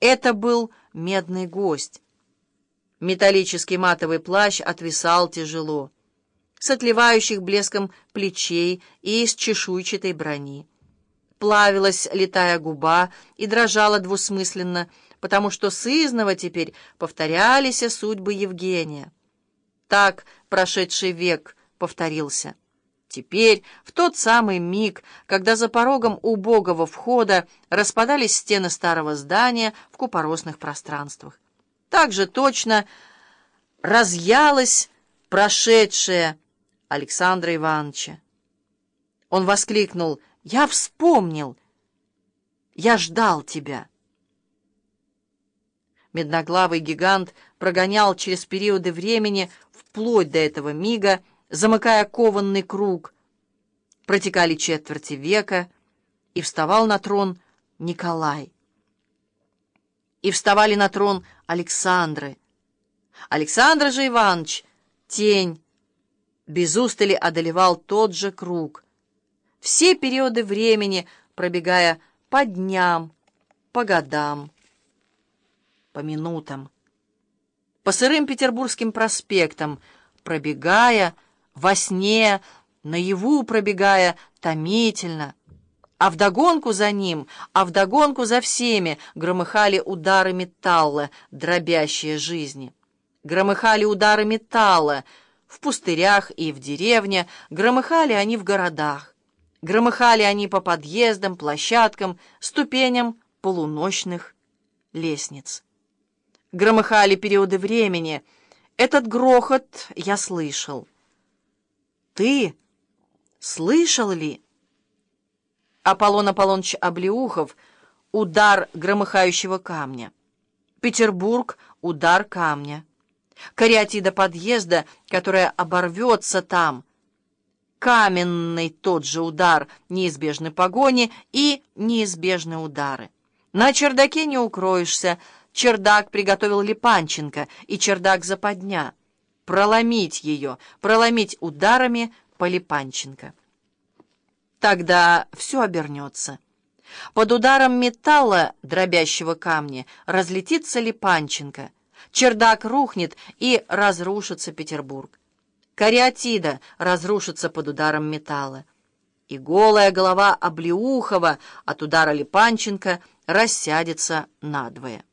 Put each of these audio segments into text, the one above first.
Это был медный гость. Металлический матовый плащ отвисал тяжело, с отливающих блеском плечей и из чешуйчатой брони. Плавилась летая губа и дрожала двусмысленно, потому что сызново теперь повторялись судьбы Евгения. Так прошедший век повторился. Теперь, в тот самый миг, когда за порогом убогого входа распадались стены старого здания в купоросных пространствах. Так же точно разъялась прошедшая Александра Ивановича. Он воскликнул «Я вспомнил! Я ждал тебя!» Медноглавый гигант прогонял через периоды времени вплоть до этого мига, замыкая кованный круг. Протекали четверти века, и вставал на трон Николай. И вставали на трон Александры. Александр же Иванович, тень, без устали одолевал тот же круг. Все периоды времени, пробегая по дням, по годам, по минутам, по сырым петербургским проспектам, пробегая, во сне, наяву пробегая, томительно. А вдогонку за ним, а вдогонку за всеми громыхали удары металла, дробящие жизни. Громыхали удары металла в пустырях и в деревне, громыхали они в городах. Громыхали они по подъездам, площадкам, ступеням полуночных лестниц. Громыхали периоды времени. Этот грохот я слышал. Ты слышал ли? Аполлон Аполлоныч Облеухов — удар громыхающего камня. Петербург — удар камня. Кариатида подъезда, которая оборвется там. Каменный тот же удар неизбежной погони и неизбежные удары. На чердаке не укроешься. Чердак приготовил Липанченко, и чердак западня проломить ее, проломить ударами Полипанченко. Тогда все обернется. Под ударом металла, дробящего камни, разлетится Липанченко. Чердак рухнет и разрушится Петербург. Кариатида разрушится под ударом металла. И голая голова Облеухова от удара Липанченко рассядется надвое.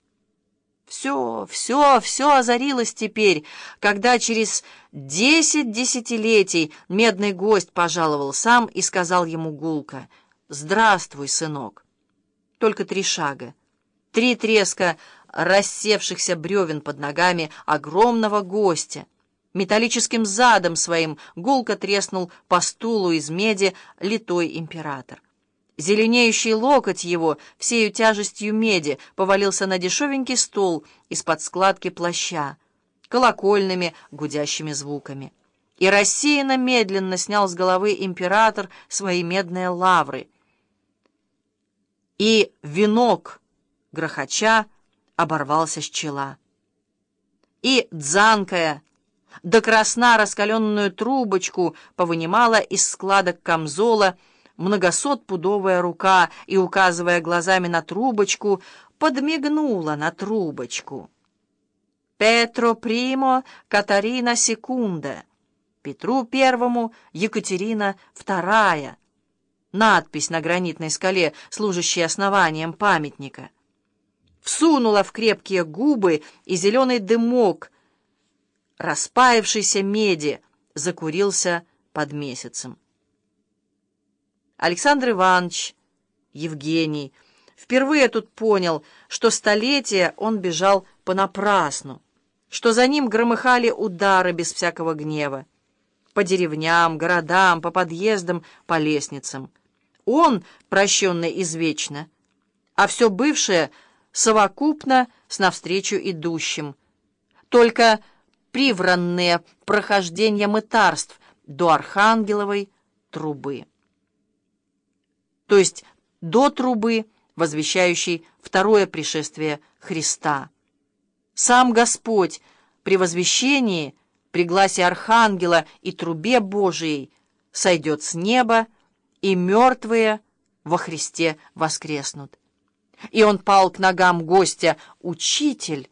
Все, все, все озарилось теперь, когда через десять десятилетий медный гость пожаловал сам и сказал ему гулко «Здравствуй, сынок». Только три шага, три треска рассевшихся бревен под ногами огромного гостя. Металлическим задом своим гулко треснул по стулу из меди литой император. Зеленеющий локоть его всею тяжестью меди повалился на дешевенький стол из-под складки плаща, колокольными гудящими звуками. И рассеянно медленно снял с головы император свои медные лавры. И венок, грохоча, оборвался с чела. И дзанкая, до красна раскаленную трубочку повынимала из складок камзола, многосотпудовая рука и, указывая глазами на трубочку, подмигнула на трубочку. «Петро Примо, Катарина Секунда», «Петру Первому, Екатерина Вторая», надпись на гранитной скале, служащая основанием памятника. Всунула в крепкие губы и зеленый дымок, распаявшийся меди, закурился под месяцем. Александр Иванович, Евгений, впервые тут понял, что столетия он бежал понапрасну, что за ним громыхали удары без всякого гнева. По деревням, городам, по подъездам, по лестницам. Он, прощенный извечно, а все бывшее совокупно с навстречу идущим. Только привранные прохождения мытарств до Архангеловой трубы то есть до трубы, возвещающей второе пришествие Христа. Сам Господь при возвещении, при гласе Архангела и трубе Божией сойдет с неба, и мертвые во Христе воскреснут. И он пал к ногам гостя. «Учитель!»